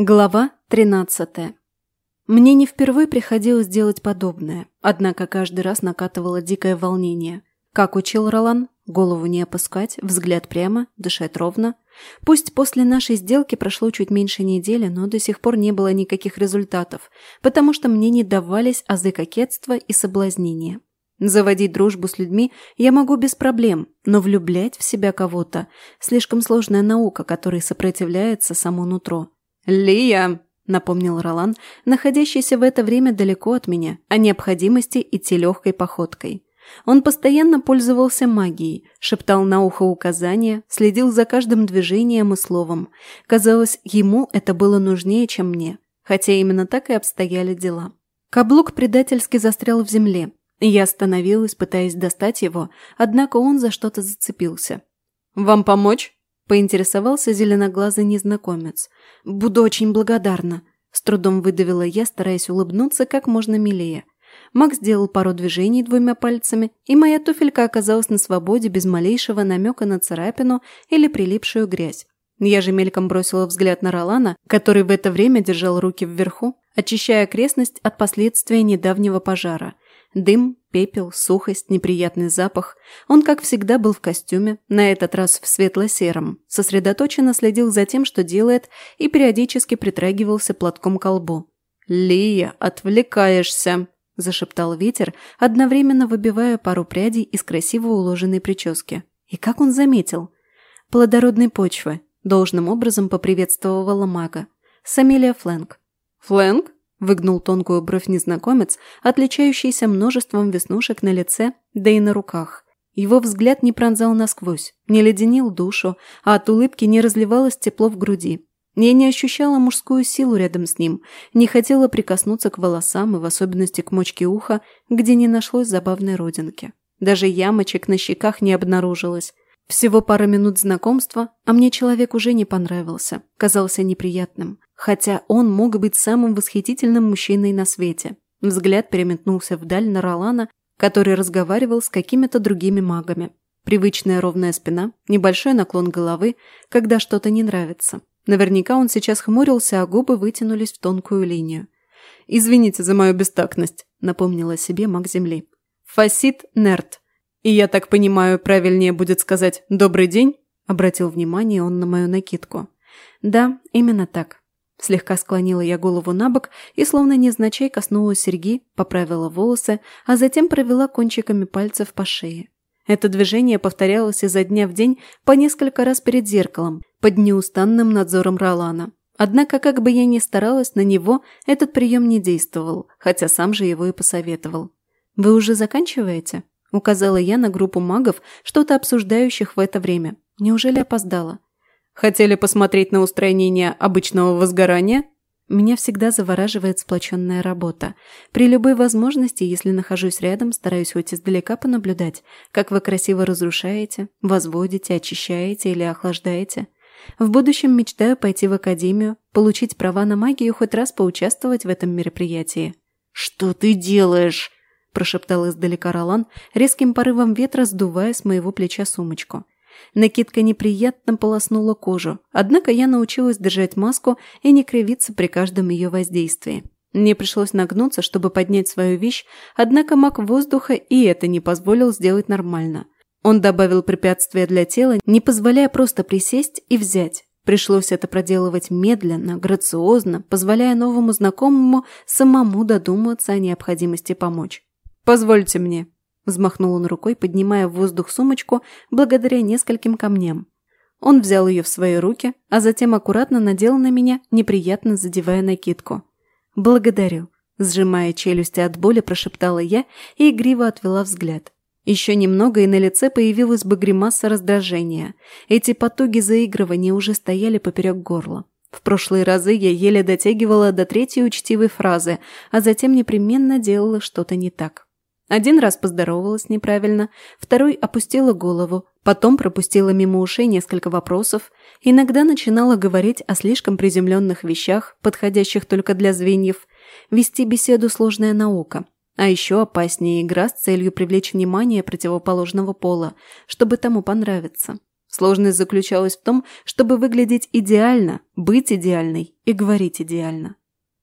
Глава 13. Мне не впервые приходилось делать подобное, однако каждый раз накатывало дикое волнение. Как учил Ролан, голову не опускать, взгляд прямо, дышать ровно. Пусть после нашей сделки прошло чуть меньше недели, но до сих пор не было никаких результатов, потому что мне не давались азы кокетства и соблазнения. Заводить дружбу с людьми я могу без проблем, но влюблять в себя кого-то – слишком сложная наука, которая сопротивляется само нутро – «Лия!» — напомнил Ролан, находящийся в это время далеко от меня, о необходимости идти легкой походкой. Он постоянно пользовался магией, шептал на ухо указания, следил за каждым движением и словом. Казалось, ему это было нужнее, чем мне, хотя именно так и обстояли дела. Каблук предательски застрял в земле. Я остановилась, пытаясь достать его, однако он за что-то зацепился. «Вам помочь?» поинтересовался зеленоглазый незнакомец. «Буду очень благодарна», – с трудом выдавила я, стараясь улыбнуться как можно милее. Макс сделал пару движений двумя пальцами, и моя туфелька оказалась на свободе без малейшего намека на царапину или прилипшую грязь. Я же мельком бросила взгляд на Ролана, который в это время держал руки вверху, очищая окрестность от последствий недавнего пожара – Дым, пепел, сухость, неприятный запах. Он, как всегда, был в костюме, на этот раз в светло-сером, сосредоточенно следил за тем, что делает, и периодически притрагивался платком к лбу. «Лия, отвлекаешься!» – зашептал ветер, одновременно выбивая пару прядей из красиво уложенной прически. И как он заметил? Плодородной почвы. Должным образом поприветствовала мага. Самилия Флэнк. «Флэнк?» Выгнул тонкую бровь незнакомец, отличающийся множеством веснушек на лице, да и на руках. Его взгляд не пронзал насквозь, не леденил душу, а от улыбки не разливалось тепло в груди. Я не ощущала мужскую силу рядом с ним, не хотела прикоснуться к волосам и в особенности к мочке уха, где не нашлось забавной родинки. Даже ямочек на щеках не обнаружилось. Всего пара минут знакомства, а мне человек уже не понравился, казался неприятным хотя он мог быть самым восхитительным мужчиной на свете. Взгляд переметнулся вдаль на Ролана, который разговаривал с какими-то другими магами. Привычная ровная спина, небольшой наклон головы, когда что-то не нравится. Наверняка он сейчас хмурился, а губы вытянулись в тонкую линию. «Извините за мою бестактность», — напомнила себе маг Земли. «Фасит Нерт. И я так понимаю, правильнее будет сказать «добрый день»?» — обратил внимание он на мою накидку. «Да, именно так. Слегка склонила я голову на бок и, словно незначай, коснулась серьги, поправила волосы, а затем провела кончиками пальцев по шее. Это движение повторялось изо дня в день по несколько раз перед зеркалом, под неустанным надзором Ролана. Однако, как бы я ни старалась, на него этот прием не действовал, хотя сам же его и посоветовал. «Вы уже заканчиваете?» – указала я на группу магов, что-то обсуждающих в это время. Неужели опоздала? Хотели посмотреть на устранение обычного возгорания? Меня всегда завораживает сплоченная работа. При любой возможности, если нахожусь рядом, стараюсь хоть издалека понаблюдать, как вы красиво разрушаете, возводите, очищаете или охлаждаете. В будущем мечтаю пойти в академию, получить права на магию, хоть раз поучаствовать в этом мероприятии. «Что ты делаешь?» – прошептал издалека Ролан, резким порывом ветра сдувая с моего плеча сумочку – Накидка неприятно полоснула кожу, однако я научилась держать маску и не кривиться при каждом ее воздействии. Мне пришлось нагнуться, чтобы поднять свою вещь, однако маг воздуха и это не позволил сделать нормально. Он добавил препятствия для тела, не позволяя просто присесть и взять. Пришлось это проделывать медленно, грациозно, позволяя новому знакомому самому додуматься о необходимости помочь. «Позвольте мне», Взмахнул он рукой, поднимая в воздух сумочку благодаря нескольким камням. Он взял ее в свои руки, а затем аккуратно надел на меня, неприятно задевая накидку. «Благодарю», – сжимая челюсти от боли, прошептала я и игриво отвела взгляд. Еще немного, и на лице появилась бы гримаса раздражения. Эти потуги заигрывания уже стояли поперек горла. В прошлые разы я еле дотягивала до третьей учтивой фразы, а затем непременно делала что-то не так. Один раз поздоровалась неправильно, второй опустила голову, потом пропустила мимо ушей несколько вопросов, иногда начинала говорить о слишком приземленных вещах, подходящих только для звеньев. Вести беседу – сложная наука. А еще опаснее игра с целью привлечь внимание противоположного пола, чтобы тому понравиться. Сложность заключалась в том, чтобы выглядеть идеально, быть идеальной и говорить идеально.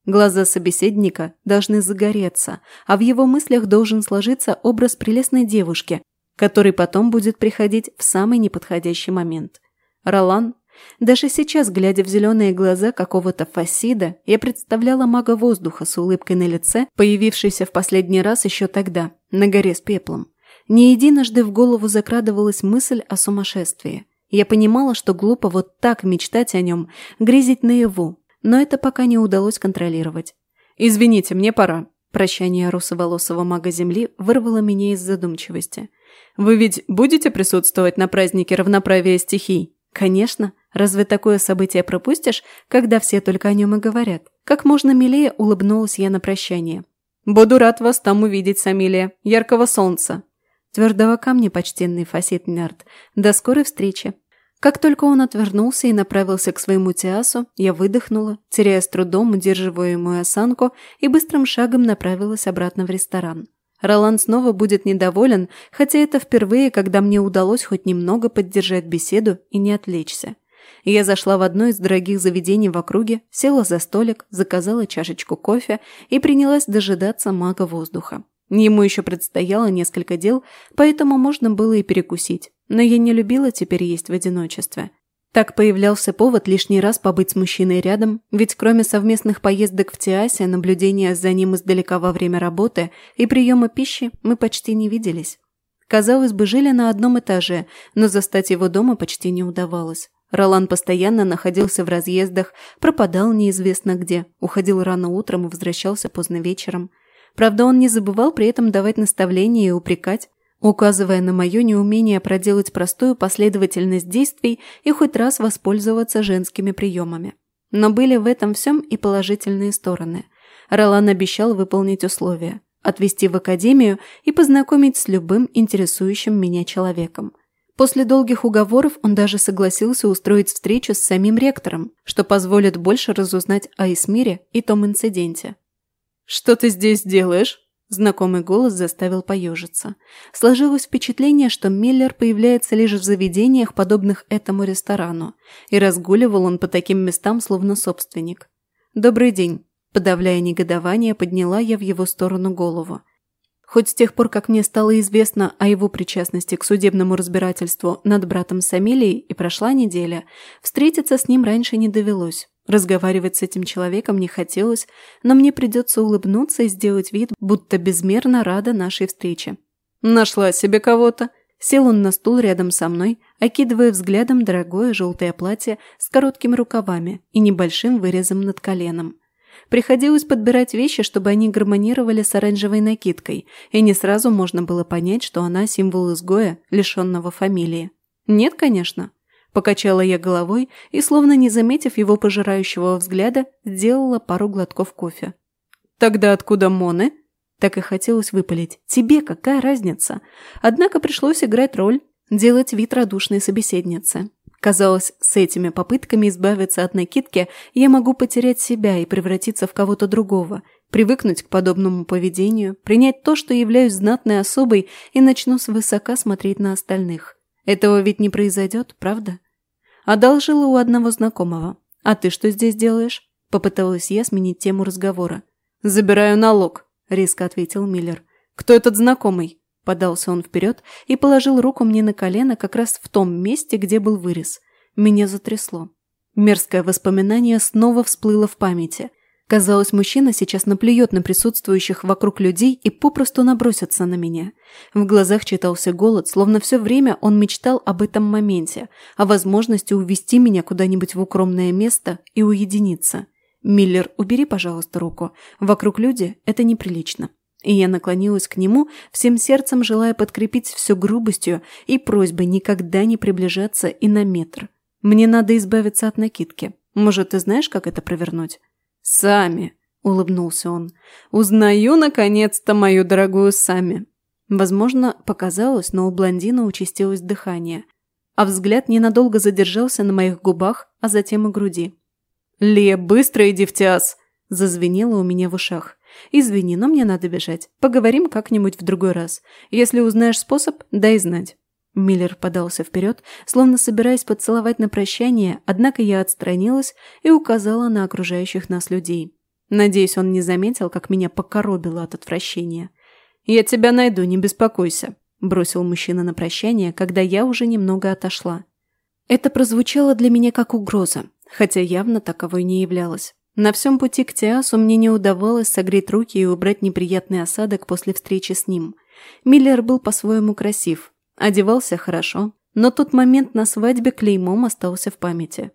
Глаза собеседника должны загореться, а в его мыслях должен сложиться образ прелестной девушки, который потом будет приходить в самый неподходящий момент. Ролан, даже сейчас, глядя в зеленые глаза какого-то фасида, я представляла мага воздуха с улыбкой на лице, появившейся в последний раз еще тогда, на горе с пеплом. Не единожды в голову закрадывалась мысль о сумасшествии. Я понимала, что глупо вот так мечтать о нем, грезить наяву, но это пока не удалось контролировать. «Извините, мне пора». Прощание русоволосого мага Земли вырвало меня из задумчивости. «Вы ведь будете присутствовать на празднике равноправия стихий?» «Конечно. Разве такое событие пропустишь, когда все только о нем и говорят?» Как можно милее улыбнулась я на прощание. «Буду рад вас там увидеть, Самилия. Яркого солнца!» Твердого камня, почтенный Фасит Нерд. До скорой встречи! Как только он отвернулся и направился к своему Тиасу, я выдохнула, теряя с трудом удерживаемую осанку и быстрым шагом направилась обратно в ресторан. Ролан снова будет недоволен, хотя это впервые, когда мне удалось хоть немного поддержать беседу и не отвлечься. Я зашла в одно из дорогих заведений в округе, села за столик, заказала чашечку кофе и принялась дожидаться мага воздуха. Ему еще предстояло несколько дел, поэтому можно было и перекусить, но я не любила теперь есть в одиночестве. Так появлялся повод лишний раз побыть с мужчиной рядом, ведь кроме совместных поездок в Тиасе, наблюдения за ним издалека во время работы и приема пищи мы почти не виделись. Казалось бы, жили на одном этаже, но застать его дома почти не удавалось. Ролан постоянно находился в разъездах, пропадал неизвестно где, уходил рано утром и возвращался поздно вечером – Правда, он не забывал при этом давать наставления и упрекать, указывая на мое неумение проделать простую последовательность действий и хоть раз воспользоваться женскими приемами. Но были в этом всем и положительные стороны. Ролан обещал выполнить условия, отвезти в академию и познакомить с любым интересующим меня человеком. После долгих уговоров он даже согласился устроить встречу с самим ректором, что позволит больше разузнать о Исмире и том инциденте. «Что ты здесь делаешь?» Знакомый голос заставил поежиться. Сложилось впечатление, что Миллер появляется лишь в заведениях, подобных этому ресторану, и разгуливал он по таким местам, словно собственник. «Добрый день!» Подавляя негодование, подняла я в его сторону голову. Хоть с тех пор, как мне стало известно о его причастности к судебному разбирательству над братом Самилией и прошла неделя, встретиться с ним раньше не довелось. Разговаривать с этим человеком не хотелось, но мне придется улыбнуться и сделать вид, будто безмерно рада нашей встрече. «Нашла себе кого-то!» Сел он на стул рядом со мной, окидывая взглядом дорогое желтое платье с короткими рукавами и небольшим вырезом над коленом. Приходилось подбирать вещи, чтобы они гармонировали с оранжевой накидкой, и не сразу можно было понять, что она символ изгоя, лишенного фамилии. Нет, конечно, Покачала я головой и, словно не заметив его пожирающего взгляда, сделала пару глотков кофе. «Тогда откуда Моны?» Так и хотелось выпалить. «Тебе какая разница?» Однако пришлось играть роль, делать вид радушной собеседницы. Казалось, с этими попытками избавиться от накидки я могу потерять себя и превратиться в кого-то другого, привыкнуть к подобному поведению, принять то, что являюсь знатной особой и начну свысока смотреть на остальных. Этого ведь не произойдет, правда? одолжила у одного знакомого. А ты что здесь делаешь?» – попыталась я сменить тему разговора. «Забираю налог», – резко ответил Миллер. «Кто этот знакомый?» – подался он вперед и положил руку мне на колено как раз в том месте, где был вырез. Меня затрясло. Мерзкое воспоминание снова всплыло в памяти. Казалось, мужчина сейчас наплюет на присутствующих вокруг людей и попросту набросится на меня. В глазах читался голод, словно все время он мечтал об этом моменте, о возможности увести меня куда-нибудь в укромное место и уединиться. «Миллер, убери, пожалуйста, руку. Вокруг люди – это неприлично». И я наклонилась к нему, всем сердцем желая подкрепить все грубостью и просьбой никогда не приближаться и на метр. «Мне надо избавиться от накидки. Может, ты знаешь, как это провернуть?» Сами, улыбнулся он. Узнаю наконец-то мою дорогую Сами. Возможно, показалось, но у блондина участилось дыхание, а взгляд ненадолго задержался на моих губах, а затем и груди. «Ле, быстро иди в тяс!» – зазвенело у меня в ушах. «Извини, но мне надо бежать. Поговорим как-нибудь в другой раз. Если узнаешь способ, дай знать». Миллер подался вперед, словно собираясь поцеловать на прощание, однако я отстранилась и указала на окружающих нас людей. Надеюсь, он не заметил, как меня покоробило от отвращения. «Я тебя найду, не беспокойся», – бросил мужчина на прощание, когда я уже немного отошла. Это прозвучало для меня как угроза, хотя явно таковой не являлась. На всем пути к Тиасу мне не удавалось согреть руки и убрать неприятный осадок после встречи с ним. Миллер был по-своему красив, Одевался хорошо, но тот момент на свадьбе клеймом остался в памяти.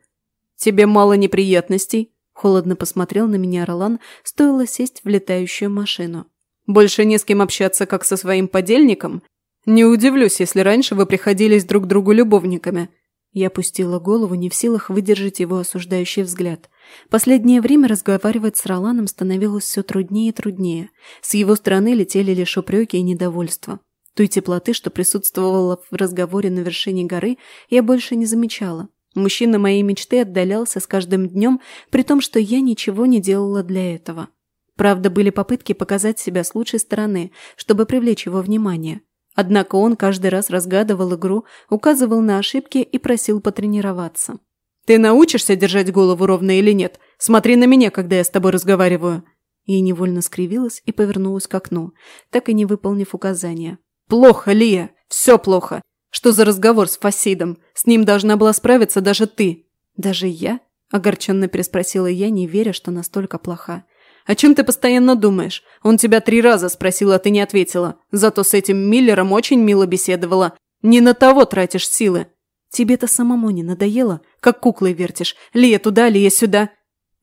«Тебе мало неприятностей?» Холодно посмотрел на меня Ролан, стоило сесть в летающую машину. «Больше не с кем общаться, как со своим подельником? Не удивлюсь, если раньше вы приходились друг другу любовниками». Я пустила голову, не в силах выдержать его осуждающий взгляд. Последнее время разговаривать с Роланом становилось все труднее и труднее. С его стороны летели лишь упреки и недовольство. Той теплоты, что присутствовала в разговоре на вершине горы, я больше не замечала. Мужчина моей мечты отдалялся с каждым днем, при том, что я ничего не делала для этого. Правда, были попытки показать себя с лучшей стороны, чтобы привлечь его внимание. Однако он каждый раз разгадывал игру, указывал на ошибки и просил потренироваться. «Ты научишься держать голову ровно или нет? Смотри на меня, когда я с тобой разговариваю!» Ей невольно скривилась и повернулась к окну, так и не выполнив указания. Плохо, Лия, все плохо. Что за разговор с Фасидом? С ним должна была справиться даже ты. Даже я? Огорченно переспросила я, не веря, что настолько плоха. «О чем ты постоянно думаешь? Он тебя три раза спросил, а ты не ответила. Зато с этим Миллером очень мило беседовала. Не на того тратишь силы. Тебе-то самому не надоело? Как куклой вертишь. Лия туда, Лия сюда».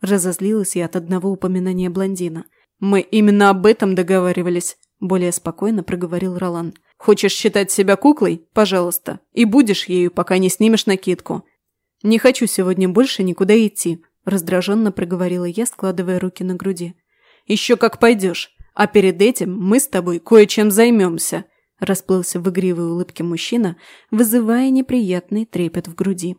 Разозлилась я от одного упоминания блондина. «Мы именно об этом договаривались. — более спокойно проговорил Ролан. «Хочешь считать себя куклой? Пожалуйста. И будешь ею, пока не снимешь накидку. Не хочу сегодня больше никуда идти», — раздраженно проговорила я, складывая руки на груди. «Еще как пойдешь. А перед этим мы с тобой кое-чем займемся», — расплылся в игривой улыбке мужчина, вызывая неприятный трепет в груди.